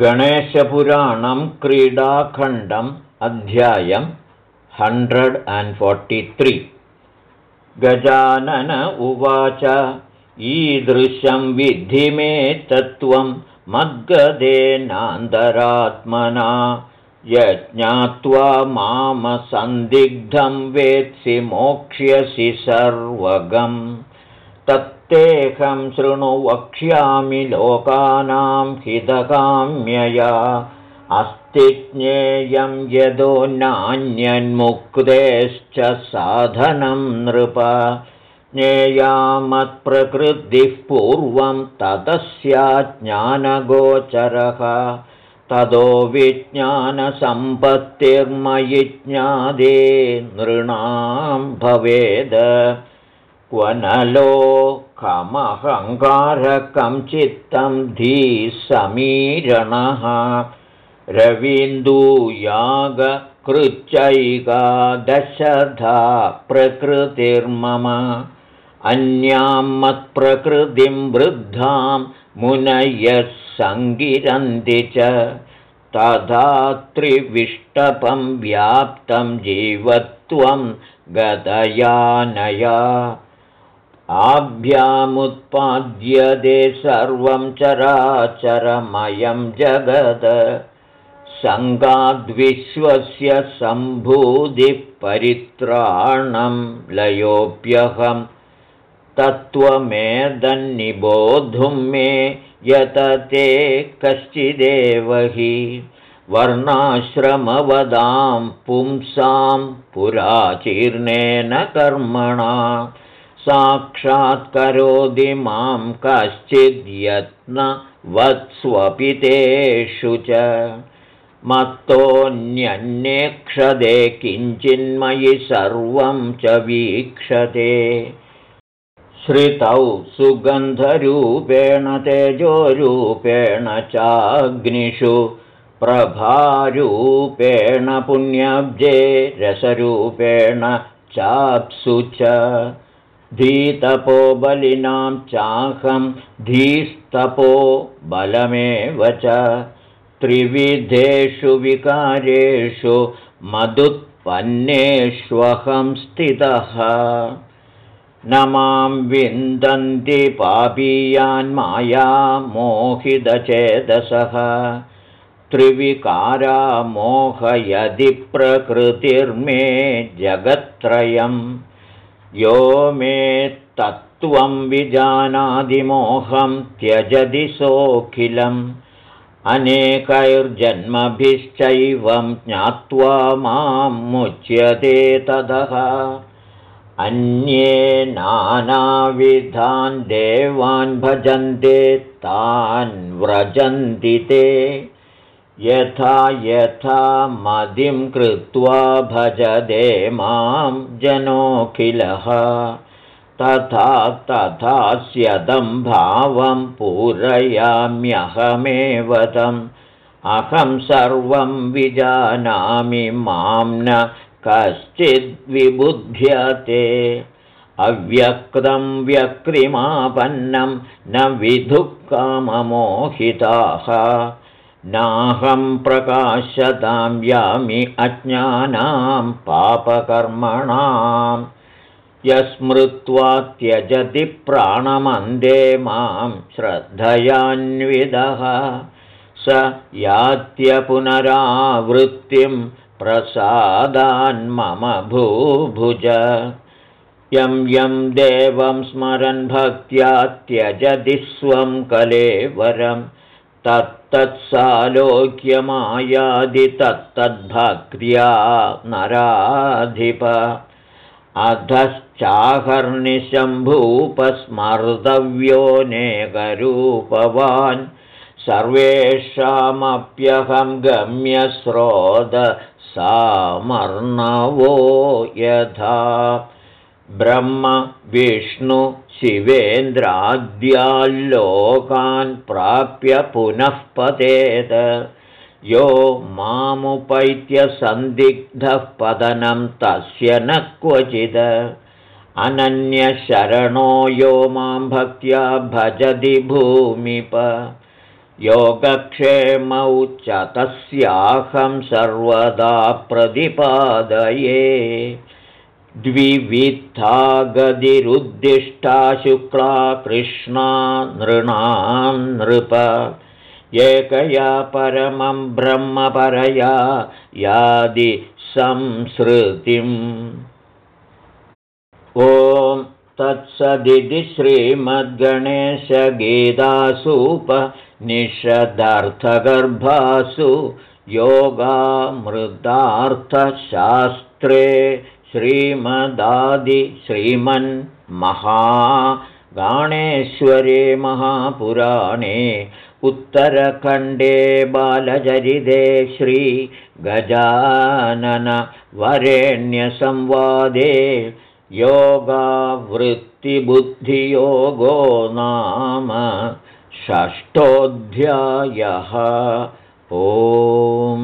गणेशपुराणं क्रीडाखण्डम् अध्यायं hundred and forty Gajanan उवाच ईदृशं विद्धि मे तत्त्वं मद्गदेनान्तरात्मना यज्ञात्वा मामसन्दिग्धं वेत्सि मोक्ष्यसि सर्वगम् तत्तेऽहं शृणु वक्ष्यामि लोकानां हितकाम्यया। अस्ति ज्ञेयं यदो नान्यन्मुक्तेश्च साधनं नृप। ज्ञेयामत्प्रकृतिः पूर्वं ततस्याज्ञानगोचरः ततो विज्ञानसम्पत्तिर्मयि ज्ञादे नृणां भवेद क्व खमहङ्कारकं चित्तं धीसमीरणः। रवीन्दूयागकृच्चैकादशधा प्रकृतिर्मम। अन्यां मत्प्रकृतिं वृद्धां मुनयः सङ्गिरन्ति च। तथा त्रिविष्टपं व्याप्तं जीवत्वं गतयानया आभ्यामुत्पाद्यते सर्वं चराचरमयं जगद। सङ्गाद्विश्वस्य सम्भूतिपरित्राणं लयोऽप्यहं। तत्त्वमेदन्निबोधुं मे यत ते कश्चिदेव हि। वर्णाश्रमवदां पुंसां पुराचीर्णेन कर्मणा साक्षात्करोति मां कश्चिद्यत्नवत्स्वपितेषु च। मत्तोऽन्यन्येक्षते किञ्चिन्मयि सर्वं च वीक्षते। श्रितौ सुगन्धरूपेण तेजोरूपेण चाग्निषु प्रभारूपेण पुण्यब्जे रसरूपेण चाप्सु च धीतपो बलिनां चाहं धीस्तपो बलमेव च। त्रिविधेषु विकारेषु मदुत्पन्नेष्वहं स्थितः। न मां विन्दन्ति पापीयान्माया मोहितचेतसः। त्रिविकारा मोहयदि प्रकृतिर्मे जगत्त्रयम् यो मे तत्त्वं विजानादिमोहं त्यजति सोऽखिलम्। अनेकैर्जन्मभिश्चैवं ज्ञात्वा मां मुच्यते ततः अन्ये नानाविधान् देवान् भजन्ते तान् व्रजन्ति ते यथा यथा मदिं कृत्वा भजदे मां जनोऽखिलः। तथा तथा स्यदं भावं पूरयाम्यहमेव तम्। अहं सर्वं विजानामि मां न कश्चिद्विबुध्यते अव्यक्तं व्यक्तिमापन्नं न विधुःकाममोहिताः नाहं प्रकाशतां यामि अज्ञानां पापकर्मणां। यस्मृत्वा त्यजति प्राणमन्दे मां श्रद्धयान्विदः स यात्यपुनरावृत्तिं प्रसादान्मम भूभुज। यं यं देवं स्मरन् भक्त्या त्यजति स्वं कलेवरम् तत्तत्सालोक्यमायादि तत्तद्भक्त्या नराधिप नेकरूपवान् सर्वेषामप्यहं गम्यस्रोद सामर्णवो यथा ब्रह्म विष्णु शिवेन्द्राद्याल्लोकान् प्राप्य पुनः पतेत। यो मामुपैत्यसन्दिग्धः पतनं तस्य न क्वचिद अनन्यशरणो यो मां भक्त्या भजति भूमिप। योगक्षेमौ च तस्याहं सर्वदा प्रतिपादये द्विविद्धा गतिरुद्दिष्टा शुक्ला कृष्णा नृणां नृप। एकया परमं ब्रह्मपरया यादि संसृतिम्। ॐ तत्सदिति श्रीमद्गणेशगीतासूपनिषदर्थगर्भासु योगामृतार्थशास्त्रे श्रीमदादिश्रीमन्महागाणेश्वरे महापुराणे उत्तरखण्डे बालचरिते श्रीगजाननवरेण्यसंवादे योगावृत्तिबुद्धियोगो नाम षष्ठोऽध्यायः। ओ